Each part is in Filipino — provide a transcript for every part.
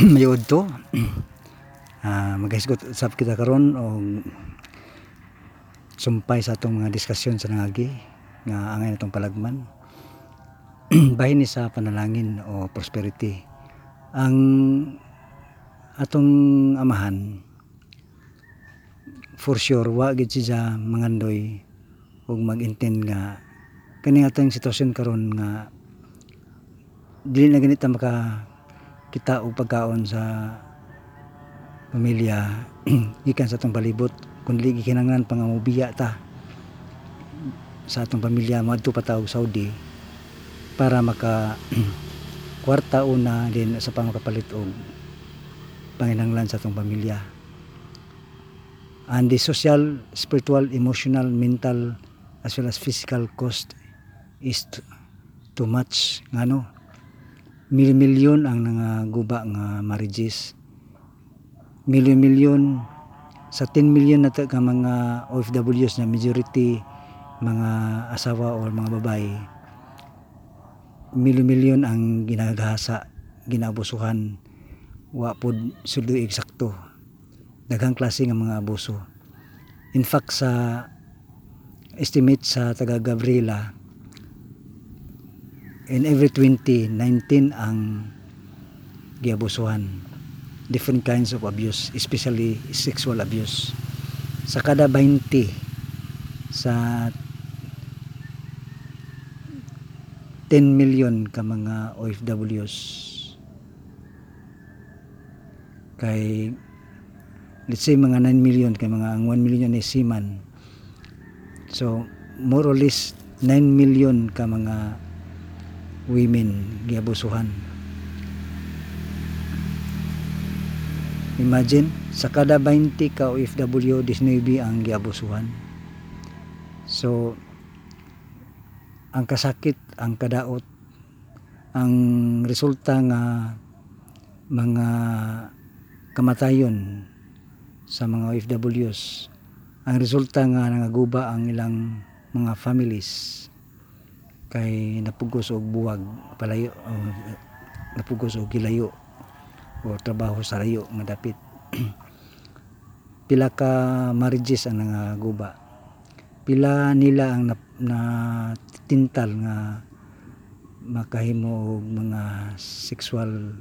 mayod to ah magahisgot usab kita karon og sumpay sa atong mga diskusyon sa nangagi nga angay natong palagman. Bahin sa panalangin o prosperity. Ang atong amahan for sure wa gid siya mangandoy ug mag-intend nga kani atong sitwasyon karon nga dili na ganita maka kita og pagkaon sa pamilya gikan sa atong palibot kundi gikinanglan pangamubiya ta sa atong pamilya madto pa ta og Saudi para maka kwarta una din sa pamakapalit og panginanglan sa atong pamilya. And the social spiritual emotional mental as well as physical cost is too much. Ngano milyon ang nangaguba nga marriages milyon-milyon. Sa 10 million na ka mga OFWs na majority mga asawa o mga babae milyon-milyon ang ginagahasa ginabusuhan. Wa pod suldo eksakto. Daghang klase nga mga abuso. In fact sa estimate sa taga Gabriela in every 20 19 ang giabusuhan different kinds of abuse especially sexual abuse. Sa kada 20 sa 10 million ka mga OFWs kay let's say mga 9 million kay mga ang 1 million ay seaman. So more or less 9 million ka mga women giabusuhan. Imagine sa kada 20 ka OFW 19 ang giabusuhan. So ang kasakit ang kadaot ang resulta nga mga kamatayon sa mga OFWs ang resulta nga nangaguba ang ilang mga families kay napugos og buwag palayo o, napugos og gilayo o trabaho sa layo nga dapit. Pila ka marriages ang nangaguba. Pila nila ang na, na tintal nga makahimo og mga sexual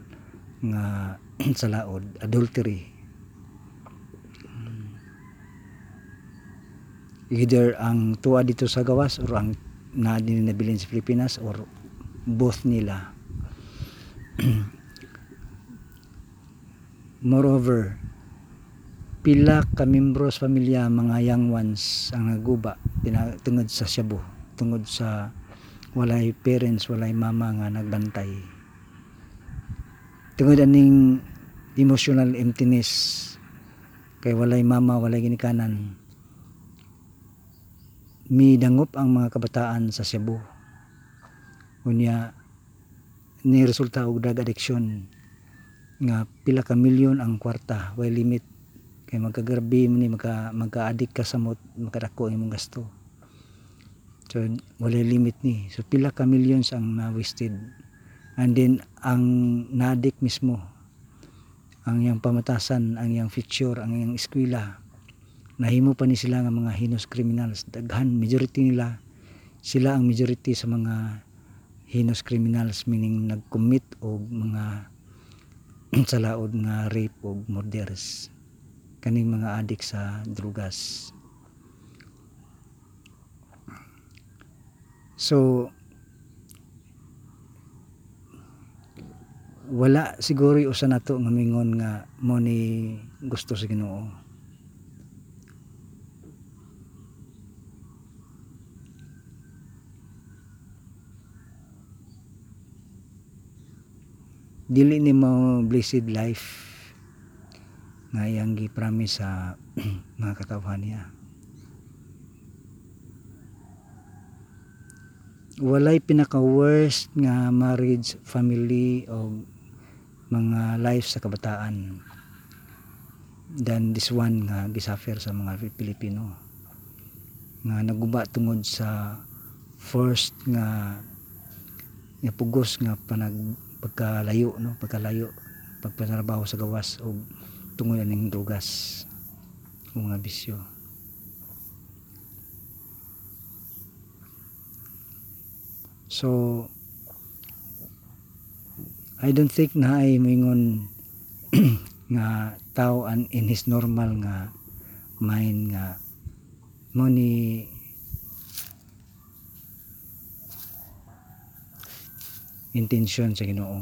nga salaod adultery. Either ang tuwa dito sa gawas or ang na dinabilin sa Pilipinas or both nila. Moreover pila ka membros pamilya mga young ones ang naguba tungod sa shabu tungod sa walay parents walay mama nga nagbantay. Tungod aning emotional emptiness kay walay mama walay ginikanan midangop ang mga kabataan sa Cebu. Unya ni resulta og drug addiction nga pila ka milyon ang kwarta way limit kay magkagrabe mo ni magka magka-addict ka sa mot makadako imong gasto. So wala limit ni. So pila ka millions ang na-wasted. And then ang na-addict mismo ang yang pamatasan, ang yang future, ang yang eskwela nahimo pa ni sila nga mga heinous criminals. Daghan majority nila sila ang majority sa mga heinous criminals meaning nag-commit og mga salaod nga rape og murders. Kaning mga adik sa drugas. So wala siguro usa nato nga mingon nga mo ni gusto sa Ginoo dili ni mo blessed life nga iyang gi-promise sa mga katawhan niya. Walay pinaka-worst nga marriage, family o mga life sa kabataan than this one nga gisuffer sa mga Pilipino nga naguba tungod sa first nga nga pugos nga panag pagkalayo no? Pagkalayo pagpatrabaho sa gawas o tungod ning drugas o mga bisyo. So I don't think na ay moingon nga tao an in his normal nga mind nga mo ni intention sa Ginoo.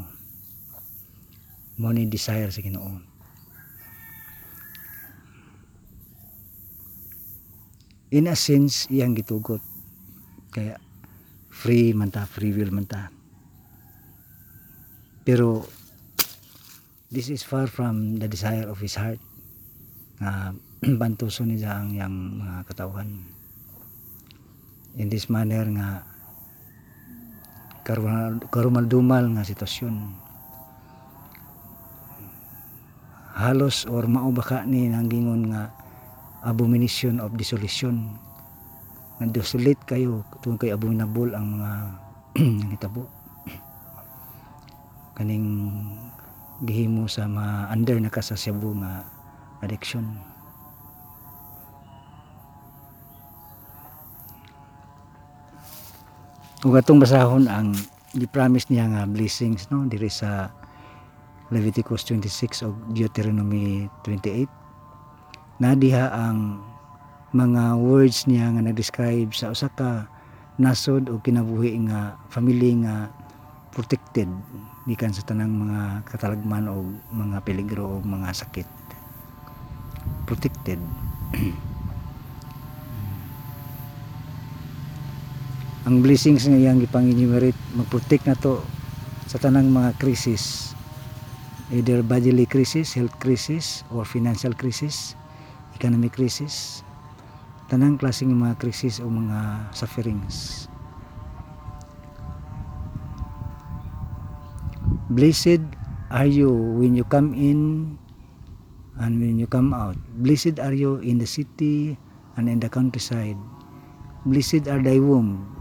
Mo ni desire sa Ginoo. In a sense iyang gitugot. Kaya free man ta free will man ta. Pero this is far from the desire of his heart. Nga bantuson niya ang yang mga katawan. In this manner nga karumaldumal nga sitwasyon. Halos or mao baka ni nang gingon nga abomination of dissolution? Nga desolate kayo tungkol kay abominable ang mga nangitabo kaning gihimo sa mga under na kasasyabu nga addiction ug atong basahon ang gi-promise niya nga blessings no diri sa Leviticus 26 o Deuteronomy 28 na diha ang mga words niya nga nag-describe sa usa ka nasod o kinabuhi nga family nga protected gikan sa tanang mga katalagman o mga peligro o mga sakit. Protected ang blessings nga iyang gipang-enumerate mag-protect na to sa tanang mga krisis either bodily crisis, health crisis or financial crisis, economic crisis tanang klaseng mga krisis o mga sufferings Blessed are you when you come in and when you come out. Blessed are you in the city and in the countryside. Blessed are thy womb.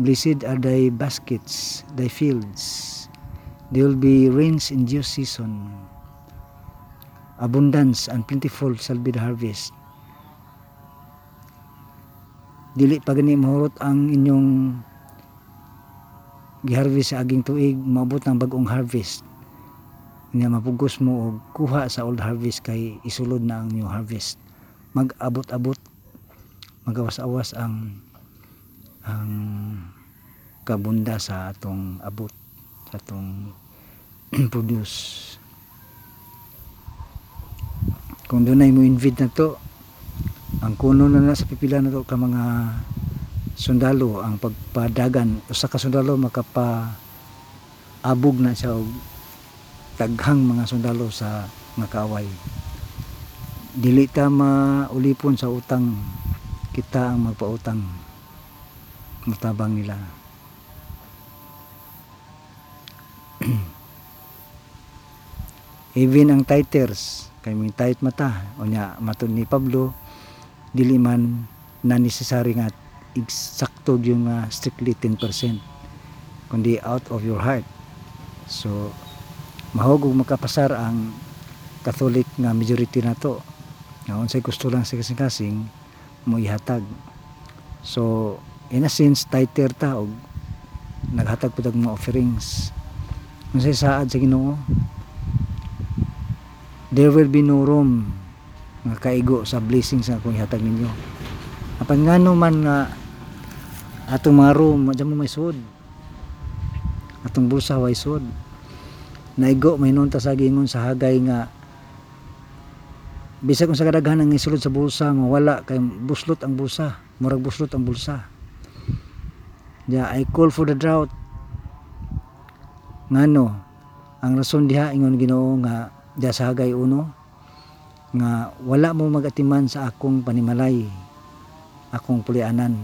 Blessed are thy baskets, thy fields. There will be rains in due season. Abundance and plentiful shall be the harvest. Dili pa gani mahurot ang inyong giharvest sa aging tuig maabot ng bagong harvest nga mapugos mo og kuha sa old harvest kay isulod na ang new harvest mag-abot-abot magawas-awas ang ang kabunda sa atong abot sa atong produce. Kung dunay mo invade na to ang kuno na na sa pipila na to ka mga sundalo ang pagpadagan. Usa ka sundalo makapa abog na siya og taghang mga sundalo sa mga kaaway. Dili ta maulipon sa utang kita ang magpautang matabang nila. Even ang titers kay may tight mata unya matud ni Pablo dili man na necessary nga eksakto yung uh, strictly 10% kundi out of your heart. So mahugog makapasar ang Catholic nga majority na to. Nga unsay gusto lang sa kasing-kasing mo ihatag. So in a sense tighter ta og naghatag pud mga offerings. Unsay saad sa Ginoo. There will be no room nga kaigo sa blessings nga kung ihatag ninyo. Apan ngano man nga atong mga room madyan mo may sud atong bulsa way sud naigo may nunta sa gingon sa hagay nga bisag kung sa kadaghan ang isulod sa bulsa mawala kay buslot ang bulsa murag buslot ang bulsa yeah, I call for the drought. Ngano ang rason diha ingon Ginoo nga diha sa hagay uno nga wala mo magatiman sa akong panimalay akong pulianan.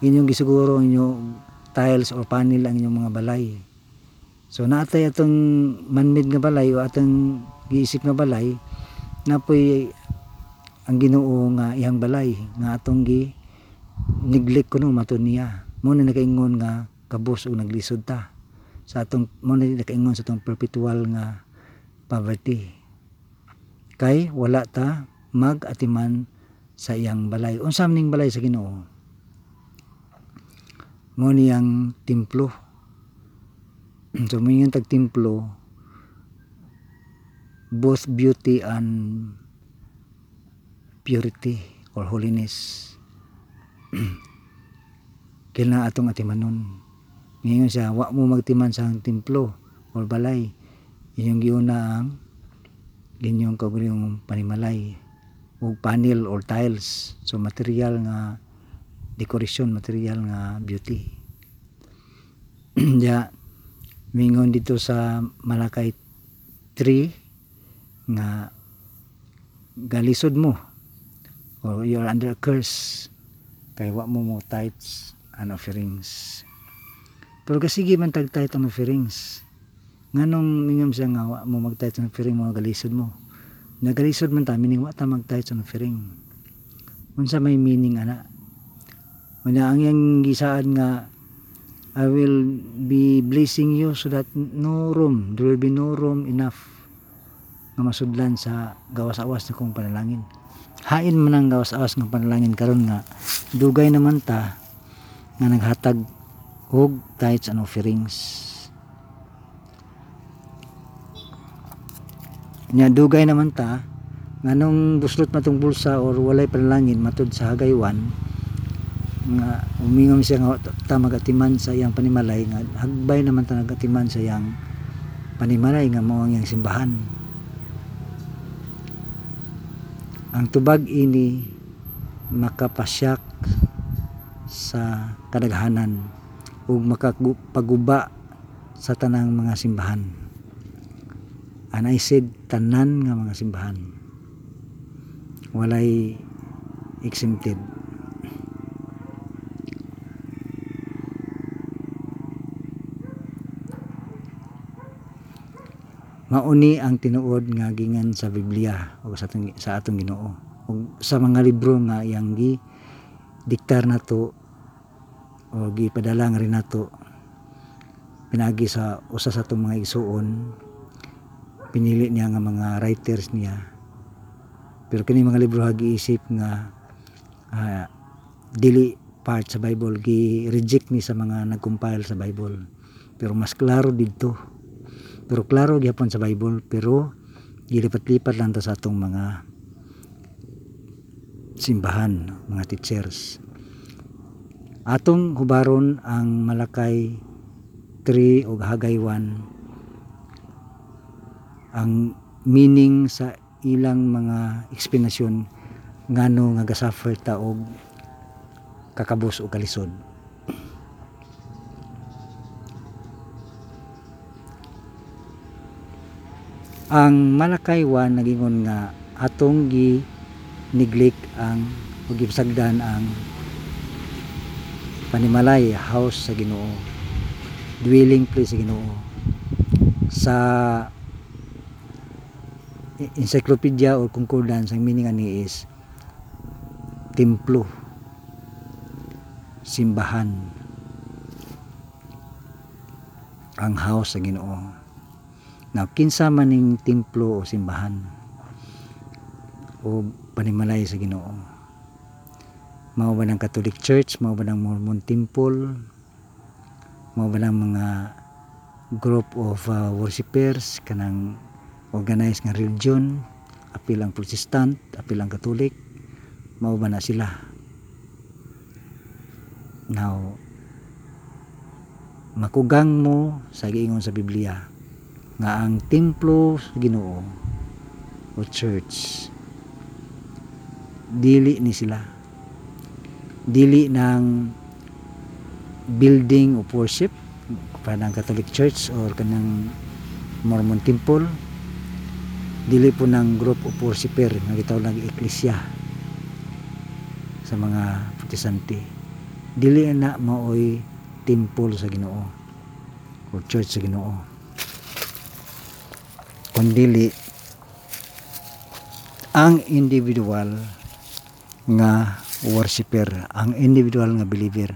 Inyong gisiguro inyo tiles or panel ang inyong mga balay. So naatay atong manmade nga balay o atong giisip nga balay napoy ang Ginoo nga iyang balay nga atong gi neglect kuno matud niya mo na nakaingon nga kabus o naglisod ta. Sa atong mo na nakaingon sa atong perpetual nga poverty. Kay wala ta mag-atiman sa iyang balay. Unsa man ning balay sa Ginoo? Mo niyang templo. So mingon tag templo both beauty and purity or holiness kailangan atong atimanon. Ngayon siya wa mo magtiman sa templo or balay. Inyong giuna ang inyong kagulyong panimalay o panel or tiles. So material nga decoration material nga beauty. Ya mingon dito sa Malakay 3 nga galisod mo or you're under a curse. Kay wa mo mo tithes and offerings. Pero kasige man tag tithe and offerings nganong mingom siya nga mo mag tithe and offering mo galisod mo. Nagalisod man ta meaning wa ta mag tithe and offering. Unsa may meaning ana? Una ang yang gisaan nga I will be blessing you so that no room, there will be no room enough nga masudlan sa gawas-awas na kong panalangin. Hain man ang gawas-awas ng panalangin karon nga dugay naman ta nga naghatag og tithes and offerings. Nya dugay naman ta nganong buslot matong bulsa or walay panalangin matud sa hagaywan nga umingom siya nga ta magatiman sa iyang panimalay nga hagbay naman ta nagatiman sa iyang panimalay nga mao ang iyang simbahan ang tubag ini makapasyak sa kadaghanan ug makapaguba sa tanang mga simbahan. And I said tanan nga mga simbahan. Walay exempted. Mauni ang tinuod nga gingan sa Biblia o sa atong, sa atong Ginoo. Ug sa mga libro nga iyang gi diktar nato o gipadala nga rin nato. Pinagi sa usa sa atong mga igsuon pinili niya nga mga writers niya. Pero kini mga libro ha giisip nga ah, dili part sa Bible gi reject ni sa mga nagcompile sa Bible. Pero mas klaro didto. Pero klaro gyapon sa Bible pero gilipat-lipat lang ta sa atong mga simbahan, mga teachers. Atong hubaron ang Malakay 3 o Hagay 1 ang meaning sa ilang mga explanation ngano nga gasuffer ta og kakabus o kalisod. ang Malakaywan nagingon nga atong gi neglect ang o gipsagdan ang panimalay house sa Ginoo. Dwelling place sa Ginoo. Sa encyclopedia or concordance ang meaning ani is templo simbahan. Ang house sa Ginoo. Na kinsa man ning templo o simbahan o panimalay sa Ginoo mao ba ng Catholic Church mao ba ng Mormon Temple mao ba ng mga group of uh, worshipers kanang organized nga religion apil ang Protestant apil ang Catholic mao ba na sila. Now makugang mo sa giingon sa Biblia nga ang templo sa Ginoo o church dili ni sila dili ng building of worship parang Catholic Church or kanang Mormon Temple. Dili po ng group of worshiper nga gitawag ng eklisya sa mga protestante. Dili na maoy temple sa Ginoo o church sa Ginoo. Kundili ang individual nga worshiper ang individual nga believer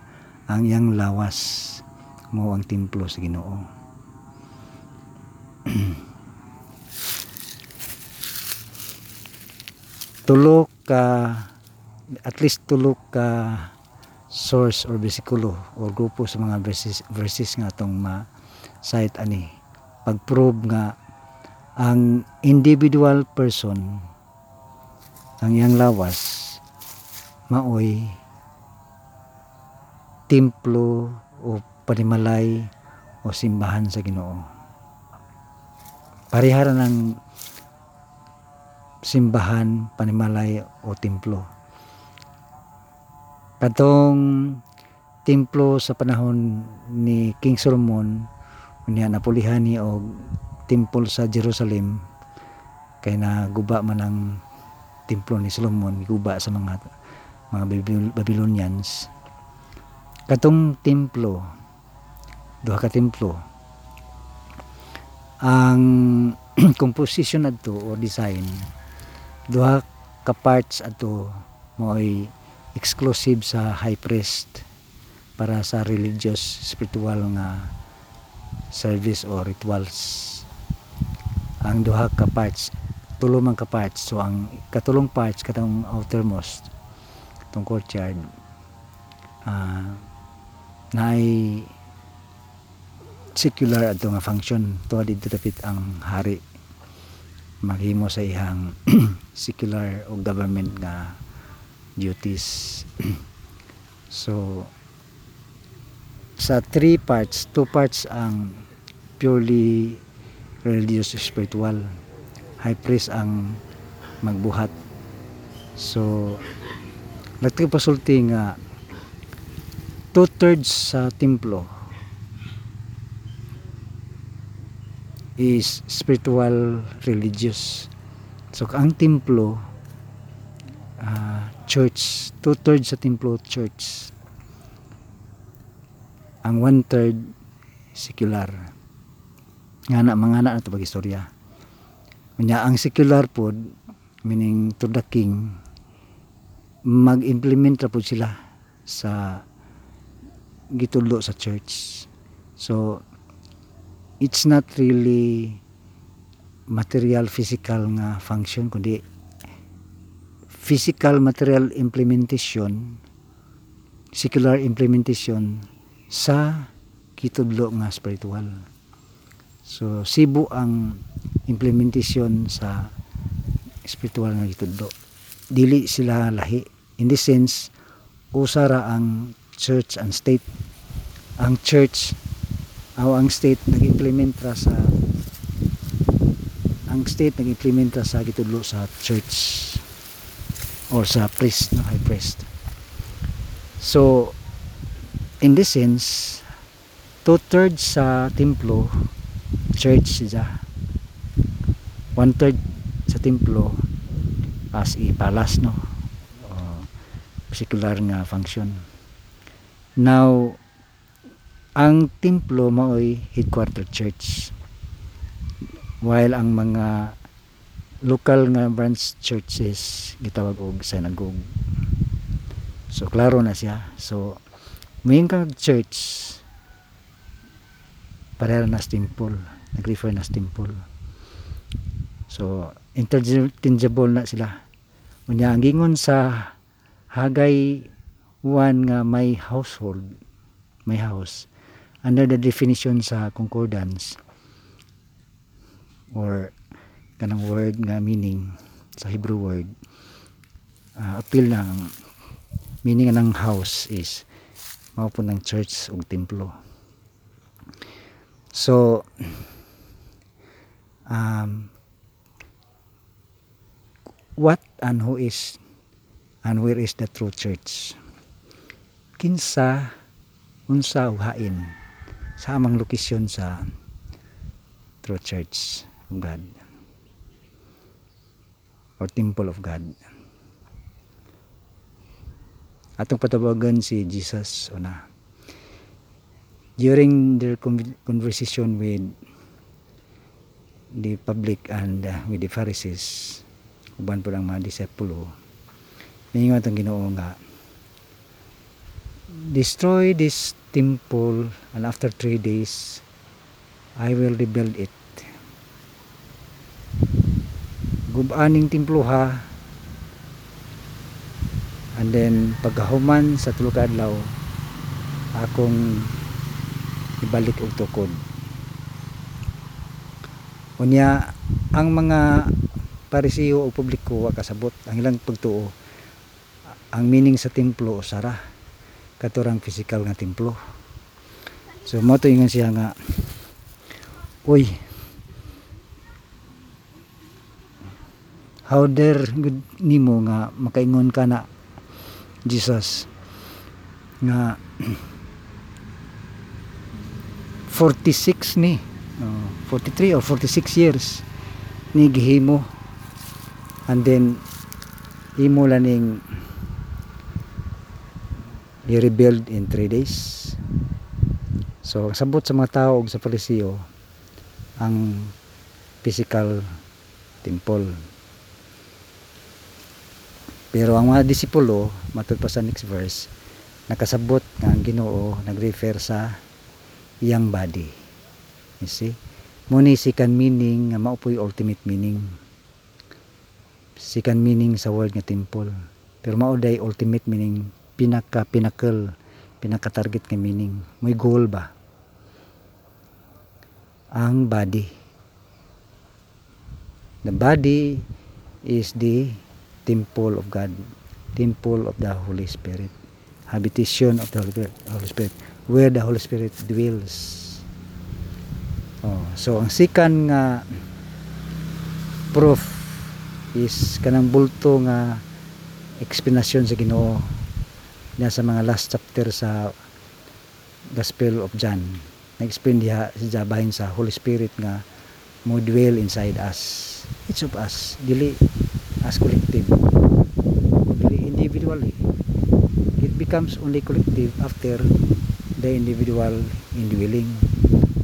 ang iyang lawas mao ang templo sa Ginoo. Tulo ka at least tulo ka source or besikulo or grupo sa mga verses, verses nga atong ma site ani. Pagprove nga ang individual person ang iyang lawas maoy templo o panimalay o simbahan sa Ginoo. Parehara ng simbahan, panimalay o templo. Katong templo sa panahon ni King Solomon unya napulihan ni og templo sa Jerusalem kay naguba man ang templo ni Solomon guba sa mga mga Babyl- Babylonians. Katong templo duha ka templo ang composition adto o design duha ka parts adto mo'y exclusive sa high priest para sa religious spiritual nga service o rituals. Ang duha ka parts tulo man ka parts. So ang katulong parts katong outermost tong courtyard ah naay secular ato nga function. Tuwa dito dapit ang hari. Maghimo sa ihang secular o government nga duties. So sa three parts two parts ang purely religious spiritual. High priest ang magbuhat. So nagpasulti nga. Two thirds sa templo is spiritual religious. So ang templo ah, church two thirds sa templo church. Ang one third secular. Nga na mga na ito pag istorya ang secular pod meaning to the king mag-implement ra pod sila sa gitudlo sa church. So it's not really material physical nga function kundi physical material implementation secular implementation sa kitudlo nga spiritual. So sibo ang implementation sa spiritual nga gitudlo. Dili sila lahi. In this sense, usara ang church and state. Ang church o ang state nag-implement ra sa ang state nag-implement ra sa gitudlo sa church or sa priest no high priest. So in this sense, two-thirds sa templo church siya one third sa templo as i palace no secular nga function. Now ang templo maoy headquarter church. While ang mga local nga branch churches gitawag og synagogue. So klaro na siya. So main kang church pareha na temple. Nag-refer na temple. So interchangeable na sila. Unya ang gingon sa Hagay 1 nga may household may house. Under the definition sa concordance or kanang word nga meaning sa Hebrew word uh, appeal ng meaning ng house is mao po ng church o templo. So um, what and who is and where is the true church? Kinsa unsa uhain sa amang lokasyon sa true church of God. Or temple of God. Atong patawagan si Jesus una during their con- conversation with the public and uh, with the Pharisees uban po ang mga disipulo ningon ang Ginoo nga destroy this temple and after three days I will rebuild it. Gubaning templo ha. And then pagkahuman sa tulo ka adlaw akong ibalik og tukod. Unya ang mga parisiyo o publiko wa kasabot ang ilang pagtuo ang meaning sa templo usara katurang physical nga templo. So mo to ingon siya nga uy how dare gud nimo nga makaingon ka na Jesus nga 46 ni oh, 43 or 46 years ni gihimo. And then imo laning i-rebuild in 3 days. So ang sabot sa mga tao ug sa Parisiyo ang physical temple. Pero ang mga disipulo matod pa sa next verse nakasabot nga ang Ginoo nag-refer sa iyang body. You see? Mo ni second meaning nga mao po'y ultimate meaning. Second meaning sa word nga temple. Pero mao ultimate meaning pinaka pinnacle pinaka target nga meaning. May goal ba? Ang body. The body is the temple of God. Temple of the Holy Spirit. Habitation of the Holy Spirit. Where the Holy Spirit dwells. Oh, so ang second nga proof is kanang bulto nga explanation sa Ginoo na sa mga last chapter sa Gospel of John na-explain diha siya bahin sa Holy Spirit nga mo dwell inside us each of us dili as collective. Dili individually. It becomes only collective after the individual indwelling.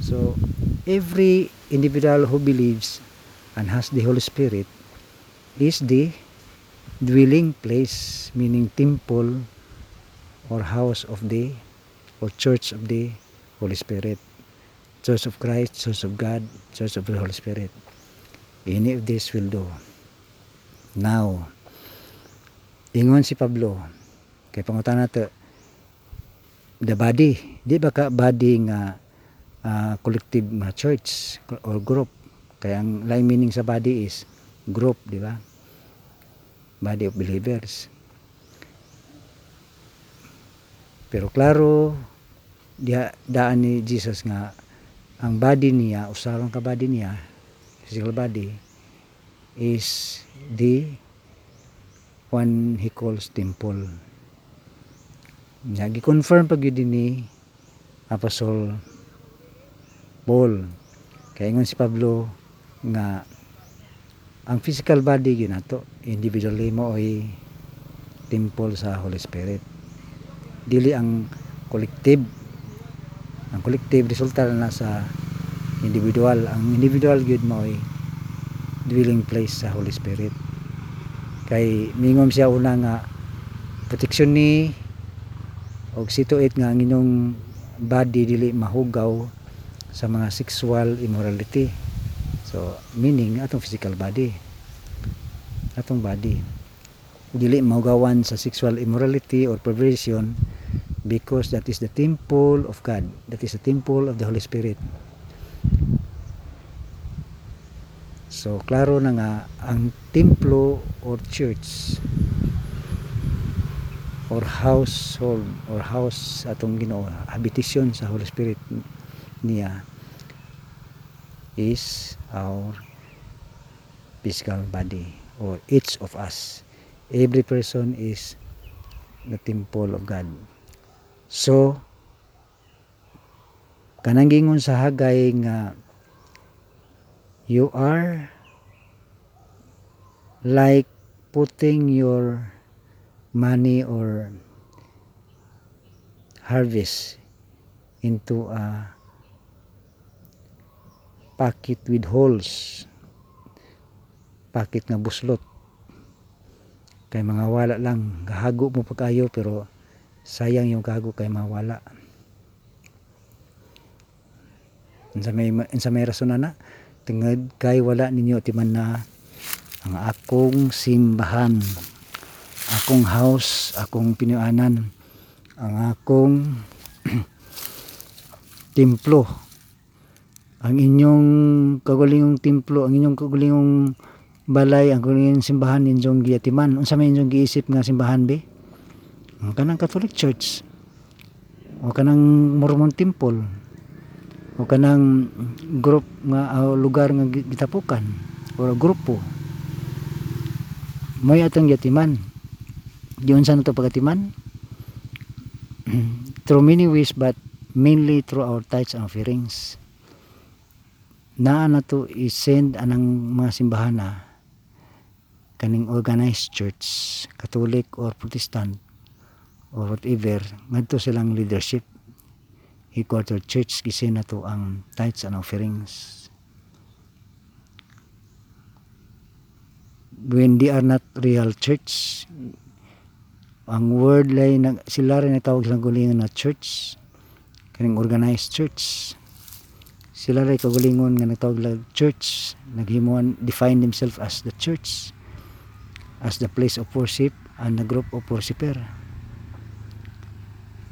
So every individual who believes and has the Holy Spirit is the dwelling place meaning temple or house of the or church of the Holy Spirit. Church of Christ church of God church of the Holy Spirit. Any of this will do. Now ingon si Pablo kay pangutan nato the body di ba ka body nga ah, collective nga church or group? Kaya ang lain meaning sa body is group di ba? Body of believers pero klaro diha daan ni Jesus nga ang body niya usaron ka body niya physical body is the one he calls temple. Nga gi-confirm pag yun ni Apostle Paul. Kaya ingon si Pablo nga ang physical body yun nato individually mo ay temple sa Holy Spirit dili ang collective. Ang collective resulta na sa individual. Ang individual gyud mo ay dwelling place sa Holy Spirit. Kay mingom siya una nga protection ni og situate nga ang inyong body dili mahugaw sa mga sexual immorality. So meaning atong physical body. Atong body. Dili mahugawan sa sexual immorality or perversion because that is the temple of God. That is the temple of the Holy Spirit. So klaro na nga ang templo or church or household or house atong Ginoo habitation sa Holy Spirit niya is our physical body or each of us. Every person is the temple of God so kanang gingon sa Hagay nga you are like putting your money or harvest into a pocket with holes pocket nga buslot. Kay mga wala lang gahago mo pagkayo pero sayang yung gago kay mawala. Unsa may unsa may rason na tungod kay wala ninyo timan na ang akong simbahan akong house akong pinuanan ang akong templo. Ang inyong kagulingong templo ang inyong kagulingong balay ang kagulingong simbahan inyong giatiman. Unsa may inyong giisip nga simbahan be ang kanang Catholic Church. O kanang Mormon Temple. O kanang group nga ah, lugar nga gi- gitapukan o grupo. Mo'y atong yatiman. Diyon sa nato pagatiman? Through many ways but mainly through our tithes and offerings. Naa na to i-send anang mga simbahana kaning organized church Catholic or Protestant or whatever ngadto silang leadership. Headquarter church gisin na to ang tithes and offerings. When they are not real church ang word lay nag sila rin natawag silang gulingon na church kaning organized church. Sila rin kagulingon nga natawag lang church naghimuan define themselves as the church as the place of worship and the group of worshiper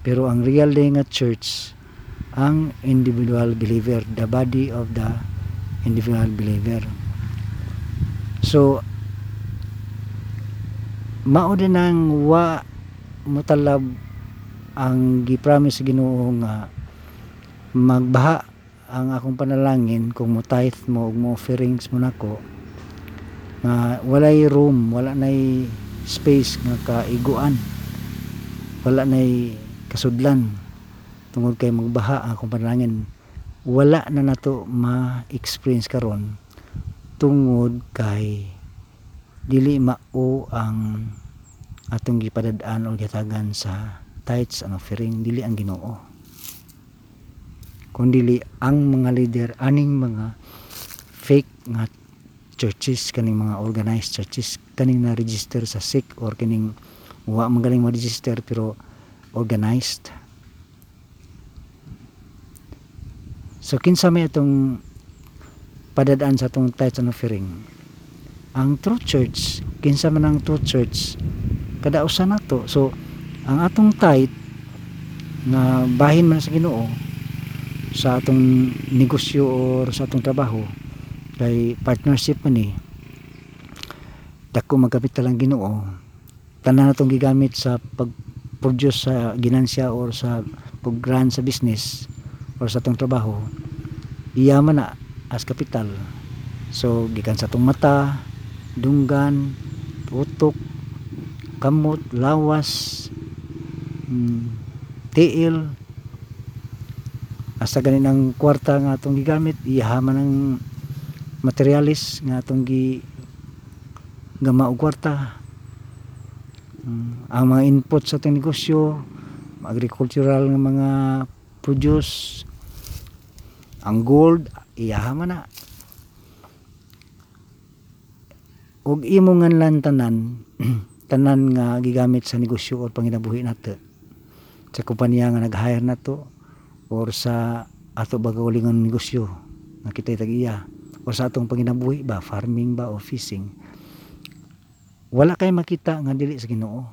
pero ang real day nga church ang individual believer the body of the individual believer. So mao din ang wa mutalab ang gipromise Ginoo nga magbaha ang akong panalangin kung mo tithe mo ug mo offerings mo nako. Nga walay room wala nay space nga kaiguan. Wala nay kasudlan tungod kay magbaha akong panalangin wala na nato ma-experience karon tungod kay dili mao ang atong gipadad-an o gihatagan sa tithes and offering. Dili ang Ginoo. Kundi ang mga leader aning mga fake nga churches kaning mga organized churches kaning na register sa SIC or kaning wa magaling ma-register pero organized. So kinsa may atong padadaan sa atong tithes and offering ang true church kinsa man ang true church kada usa nato so ang atong tithe nga bahin man sa Ginoo sa atong negosyo or sa atong trabaho kay partnership man ni dako magkapital ang Ginoo. Tanan natong gigamit sa pag produce sa ginansya or sa pag-run sa business or sa atong trabaho iyaman na as kapital. So gikan sa atong mata dunggan utok kamot lawas mm, tiil. Asa ganin ang kwarta nga atong gigamit iyaman ng materialis nga atong gi gama og kwarta Mm, ang mga input sa atong negosyo agricultural nga mga produce ang gold iyaman na. Og imo nganlan tanan tanan nga gigamit sa negosyo or panginabuhi nato sa kompanya nga nag-hire nato or sa ato ba kaulingon negosyo nga kita tag-iya or sa atong panginabuhi ba farming ba o fishing wala kay makita nga dili sa Ginoo.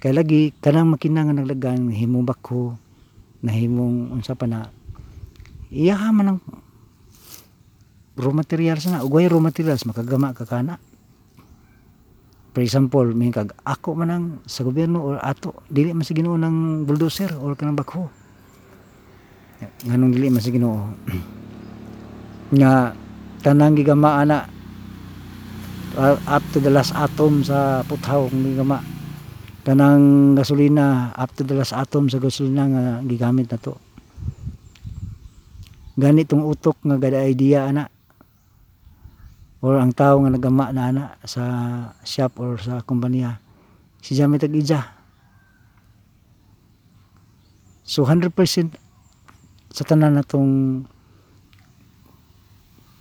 Kay lagi kanang makina nga naglagan himong bako na himong unsa pa na iya man ang raw materials na ugay raw materials makagama ka kana. For example may kag ako man ang sa gobyerno or ato dili man sa Ginoo ng bulldozer or kanang bakho. Nganong dili man sa Ginoo. Nga tanang gigama ana uh, up to the last atom sa puthaw kung gigama kanang gasolina up to the last atom sa gasolina nga gigamit na to. Ganitong utok nga gada idea ana. Or ang tao nga nagama na ana sa shop or sa kompanya si Jami Tag-Ija so 100% sa tanan natong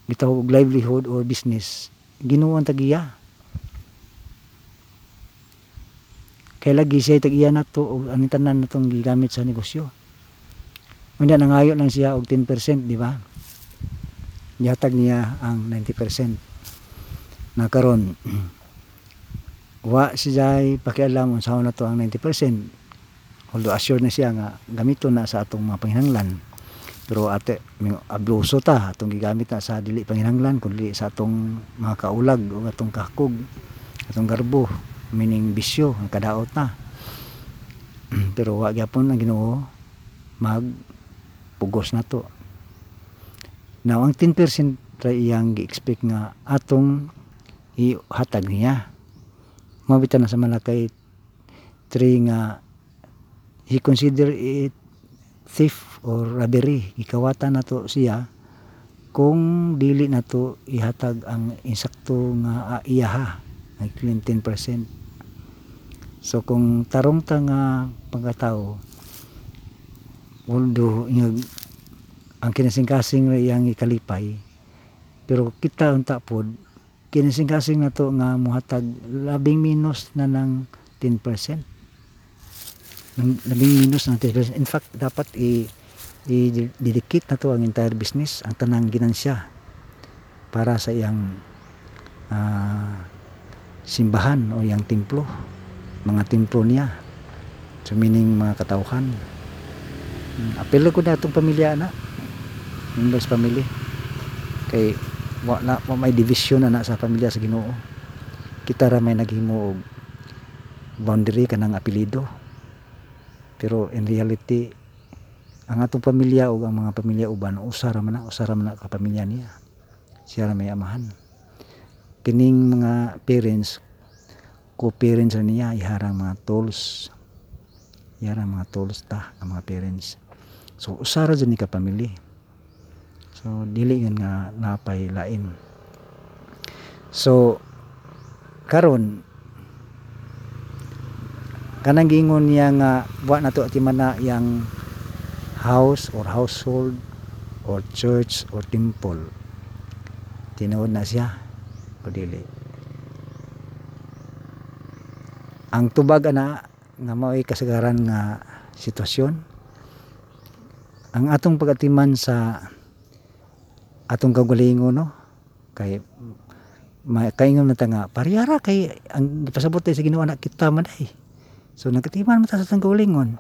gitawag og livelihood or business Ginoo ang tagiya kay lagi siya tagiya na to o ang tanan natong gigamit sa negosyo. Unya nangayo lang siya og 10%, di ba? Yatag niya ang 90%. Na karon wa siya pakialam unsa na to ang 90% although assured na siya nga gamito na sa atong mga panginahanglan pero ate ming abluso ta atong gigamit na sa dili panginahanglan kundi sa atong mga kaulag o atong kahkog atong garbo meaning bisyo ang kadaot na. Pero wa gyapon ang Ginoo mag pugos na to. Now ang 10% ra iyang gi-expect nga atong ihatag niya. Mabitan na sa malakay 3 nga he consider it thief or robbery ikawata na to siya. Kung dili na to ihatag ang insakto nga ah, iyaha nga 10% so kung tarong ta nga pagkatao although ang kinasing-kasing na iyang ikalipay pero kita unta pod kinasing-kasing na to nga muhatag labing minus na ng 10% Nang- labing minus ng 10% in fact dapat i i-dedicate na to ang entire business ang tanang ginansya para sa iyang ah, simbahan o iyang templo mga templo niya. So meaning mga katauhan. Hmm, apelo ko na itong pamilya na members family. Kay wa na wa may division na sa pamilya sa Ginoo. Kita ra may naghimo boundary kanang apelyido pero in reality ang atong pamilya ug ang mga pamilya uban usa ra man na usa ra man ka pamilya niya. Siya ra may amahan. Kining mga parents co-parents ra niya iharang mga tolls iharang mga tolls ta ang mga parents. So usa ra jud ni ka pamilya so dili nga napay lain so karon kanang gingon niya nga wa na to atiman na yang house or household or church or temple. Tinuod na siya o dili. Ang tubag ana nga mao'y kasagaran nga sitwasyon. Ang atong pagatiman sa atong kagalingon no? Kay kaingon na ta nga pariyara kay ang gipasabot tayo sa Ginoo anak kita man ay so nagkatiman man ta sa atong kagalingon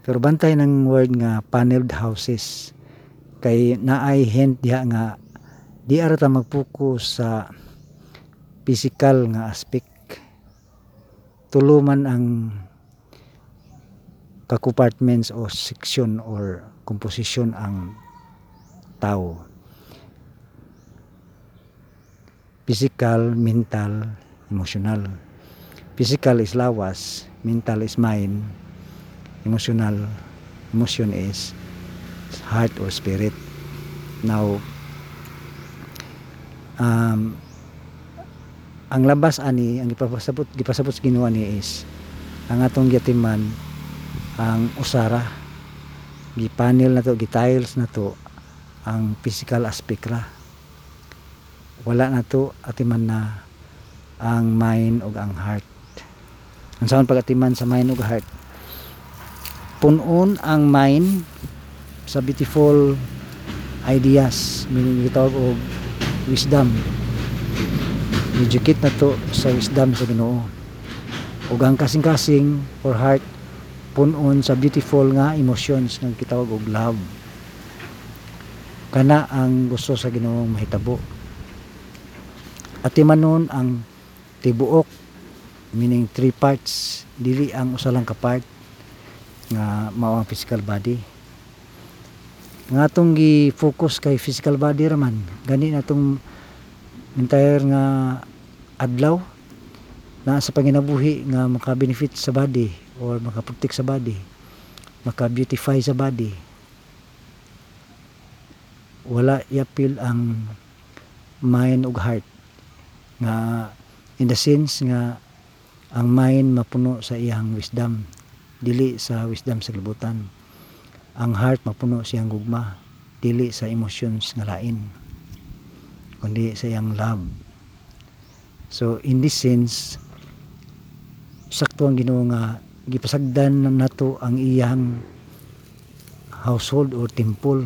pero bantay ng word nga paneled houses. Kay naay hint diha nga di ara ta magpokus sa physical nga aspect. Tuluman ang ka-compartments o section or composition ang tao. Physical, mental, emotional. Physical is lawas mental is mind emotional emotion is heart or spirit. Now um, ang labas ani ang gipasabot gipasabot sa Ginoo ni is ang atong gatiman ang usara gipanel na to gitiles na to ang physical aspect ra. Wala na to atiman na ang mind ug ang heart. Ang saan pagatiman sa mind ug heart punon ang mind sa beautiful ideas meaning gitawag og wisdom. Educate na to sa wisdom sa Ginoo. Ug ang kasing-kasing or heart punon sa beautiful nga emotions nga gitawag og love. Kana ang gusto sa Ginoo mahitabo. At timanon ang tibuok meaning three parts. Dili ang usa lang ka part nga mao ang physical body. Nga atong gi-focus kay physical body raman gani na tong entire nga adlaw na sa panginabuhi nga maka-benefit sa body or maka-protect sa body maka-beautify sa body. Wala yapil ang mind ug heart nga in the sense nga ang mind mapuno sa iyang wisdom dili sa wisdom sa libutan ang heart mapuno siyang gugma dili sa emotions nga lain kundi sa iyang love. So in this sense sakto ang Ginoo nga gipasagdan na nato ang iyang household or temple.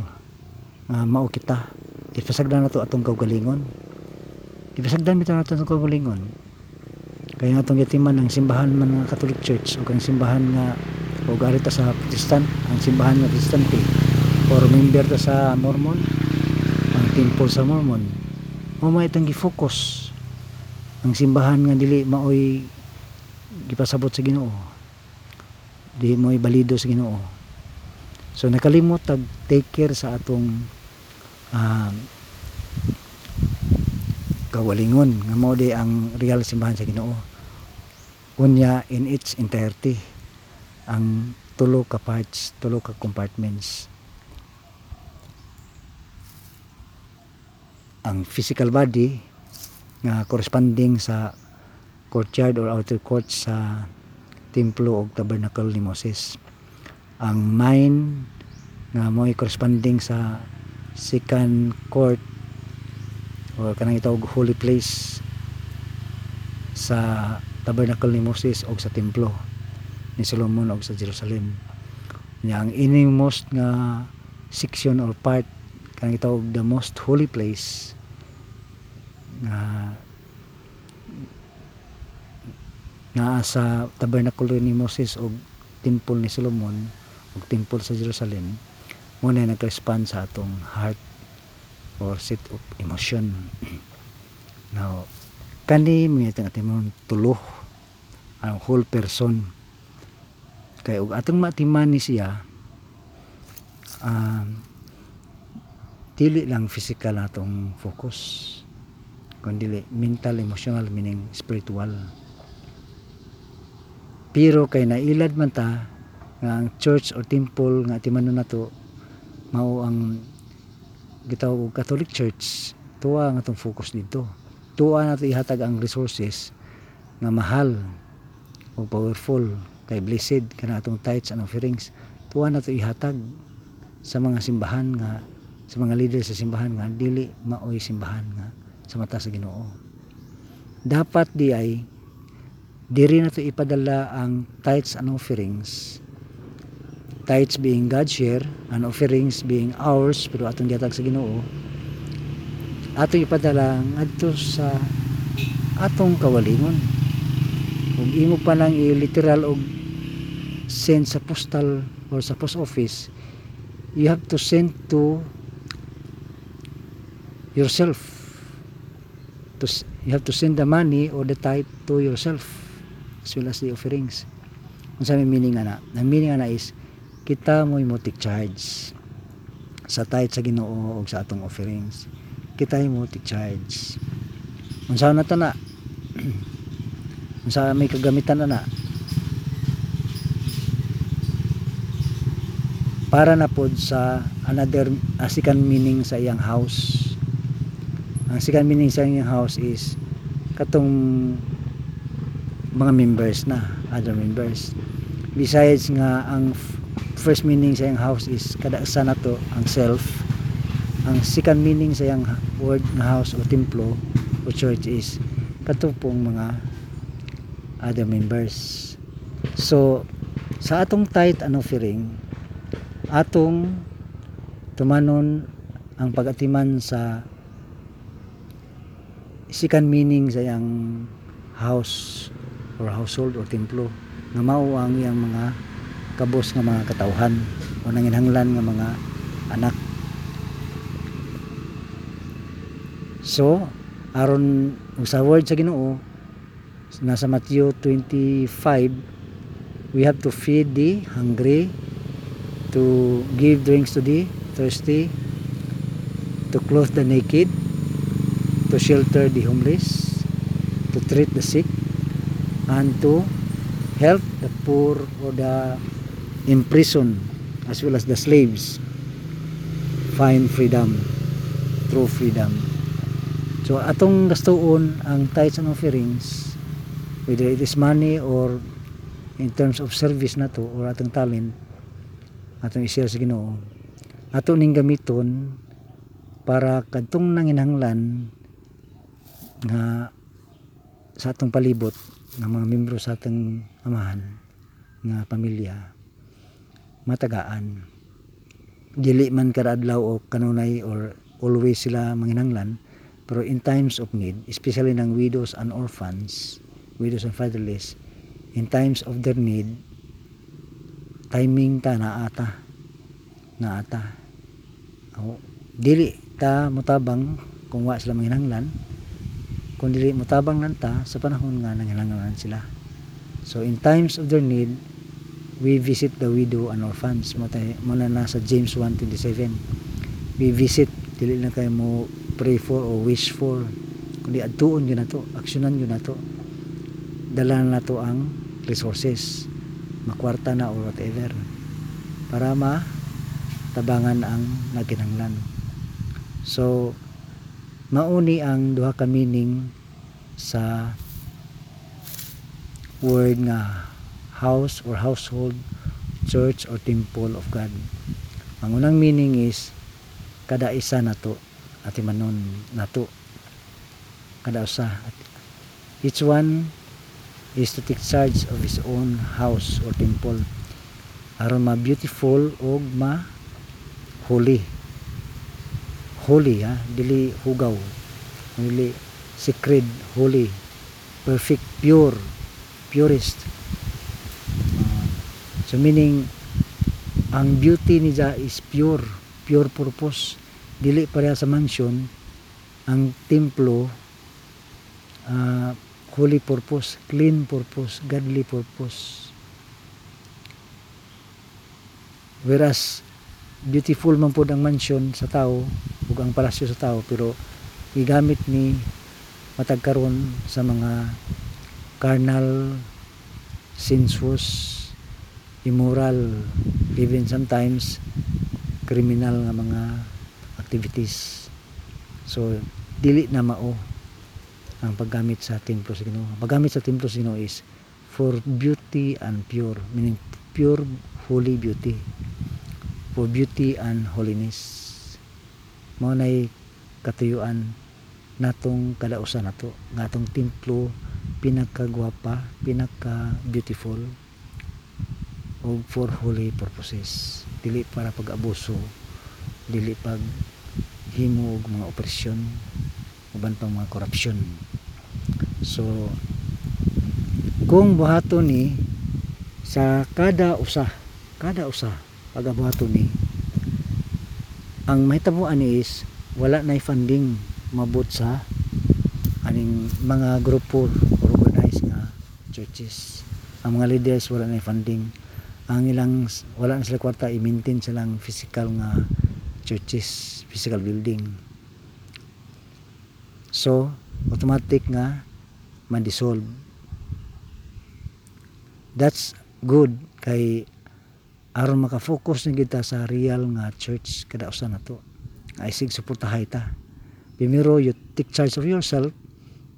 Nga mao kita. Gipasagdan nato atong kaugalingon. Gipasagdan bitaw nato atong kaugalingon kaya nga itong yatiman ang simbahan man nga Catholic Church o ang simbahan nga o garita sa Protestant ang simbahan nga Protestante or member ta sa Mormon ang temple sa Mormon. Mo may itong gifocus. Ang simbahan nga dili maoy gipasabot sa Ginoo. Di mo'y balido sa Ginoo. So nakalimot tag take care sa atong ah, kawalingon nga mao di ang real simbahan sa Ginoo unya in its entirety ang tulo ka parts tulo ka compartments. Ang physical body nga corresponding sa courtyard or outer court sa templo o tabernacle ni Moses. Ang mind nga mo'y corresponding sa second court or kanang itawag holy place sa tabernacle ni Moses o sa templo ni Solomon o sa Jerusalem. Nya ang innermost nga section or part kanang itawag the most holy place nga naa sa tabernacle ni Moses o temple ni Solomon o temple sa Jerusalem muna nag-respond sa atong heart or set of emotion. Now kani ating mga tulo ang whole person. Kay ug atong matiman ni siya um, dili lang physical atong focus kundi mental emotional meaning spiritual. Pero kay nailad man ta nga ang church or temple nga timanon nato mao ang gitawag og Catholic Church tuwa nga atong focus dito tuwa nato ihatag ang resources nga mahal o powerful kay blessed kana atong tithes and offerings. Tuwa nato ihatag sa mga simbahan nga sa mga leader sa simbahan nga dili maoy simbahan nga sa mata sa Ginoo. Dapat di ay diri nato ipadala ang tithes and offerings. Tithes being God's share and offerings being ours pero atong gihatag sa Ginoo ato ipadala ngadto sa atong kawalingon. Kung imo pa lang i-literal og send sa postal or sa post office you have to send to yourself. To, you have to send the money or the tithe to yourself as well as the offerings. Kung sa meaning ana. Ang meaning ana is kita mo mo take charge sa tithe sa Ginoo ug sa atong offerings kita mo take charge unsa na ta na. Unsa may kagamitan na na. Para na pod sa another uh, second meaning sa iyang house. Ang second meaning sa iyang house is katong mga members na other members. Besides nga ang first meaning sa iyang house is kada isa na to ang self ang second meaning sa iyang word nga house o templo o church is katupong mga other members. So sa atong tithe and offering atong tumanon ang pagatiman sa second meaning sa iyang house or household or templo nga mao ang iyang mga kabos nga mga katawhan o nanginhanglan nga mga anak so aron sa word sa Ginoo nasa Matthew 25 we have to feed the hungry to give drinks to the thirsty to clothe the naked to shelter the homeless to treat the sick and to help the poor or the imprisoned as well as the slaves find freedom true freedom so atong gastuon ang tithes and offerings whether it is money or in terms of service na to or atong talent atong i-share sa Ginoo ato ning gamiton para kadtong nanginhanglan nga sa atong palibot nga mga membro sa atong amahan nga pamilya matagaan. Dili man kada adlaw o kanunay or always sila manginhanglan pero in times of need especially ng widows and orphans widows and fatherless in times of their need timing ta na ata. Na ata. O, dili ta mutabang kung wa sila manginanglan. Kung dili mutabang lang ta sa panahon nga nanginanglan sila. So in times of their need we visit the widow and orphans. Mo na nasa James 1:27 we visit dili lang kayo mo pray for or wish for. Kundi adtuon yun na to aksyonan yun na to. Dala na to ang resources makwarta na or whatever para ma tabangan ang naginanglan. So mauni ang duha ka meaning sa word nga house or household church or temple of God. Ang unang meaning is kada isa nato at manon nato. Kada usa. Each one is to take charge of his own house or temple. Aron ma beautiful o ma holy. Holy ha? Dili hugaw. Dili sacred holy. Perfect pure. Purest. Ah, so meaning ang beauty niya is pure. Pure purpose dili pareha sa mansion ang templo ah, holy purpose clean purpose godly purpose. Whereas beautiful man po ang mansion sa tao ug ang palasyo sa tao pero gigamit ni matag karon sa mga carnal sensuous immoral even sometimes criminal nga mga activities. So dili na mao ang paggamit sa templo sa Ginoo. Paggamit sa templo sa Ginoo is for beauty and pure meaning pure holy beauty. For beauty and holiness. Mao nay katuyuan natong kadausa nato nga atong templo pinakagwapa pinaka beautiful o for holy purposes. Dili para pag-abuso dili pag himo og mga operasyon uban pang mga korupsyon. So kung buhaton ni sa kada usa kada usa pag buhaton ni ang mahitabuan ni is wala na funding mabot sa aning mga grupo or organized nga churches. Ang mga leaders wala na funding. Ang ilang wala na sila kwarta i-maintain silang physical nga churches physical building. So automatic nga ma-dissolve that's good kay aron maka-focus na kita sa real nga church kada usa na to. Ay sig suportahay ta. Primero you take charge of yourself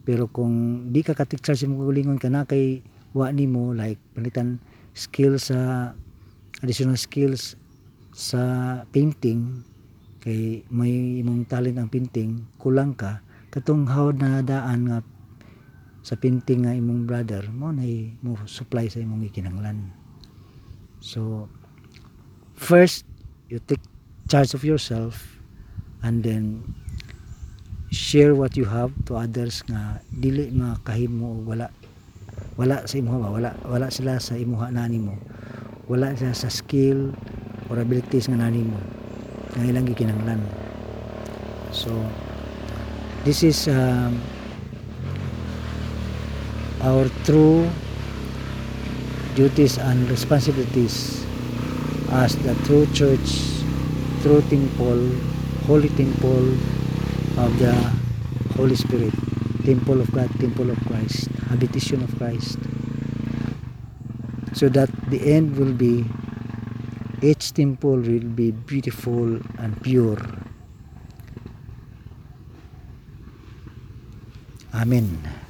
pero kung di ka ka-take charge mo kagulingon ka na kay wa nimo like palitan skills sa additional skills sa painting kay may imong talent ang painting kulang ka. Katong how na daan nga sa painting nga imong brother mo na mo supply sa imong ikinanglan. So first you take charge of yourself and then share what you have to others nga dili nga kahimo o wala wala sa imuha ba wala wala sila sa imuha na nimo wala sila sa skill or abilities nga nani mo nga ilang gikinanglan. So this is um, our true duties and responsibilities as the true church true temple holy temple of the Holy Spirit. Temple of God temple of Christ habitation of Christ. So that the end will be each temple will be beautiful and pure. Amen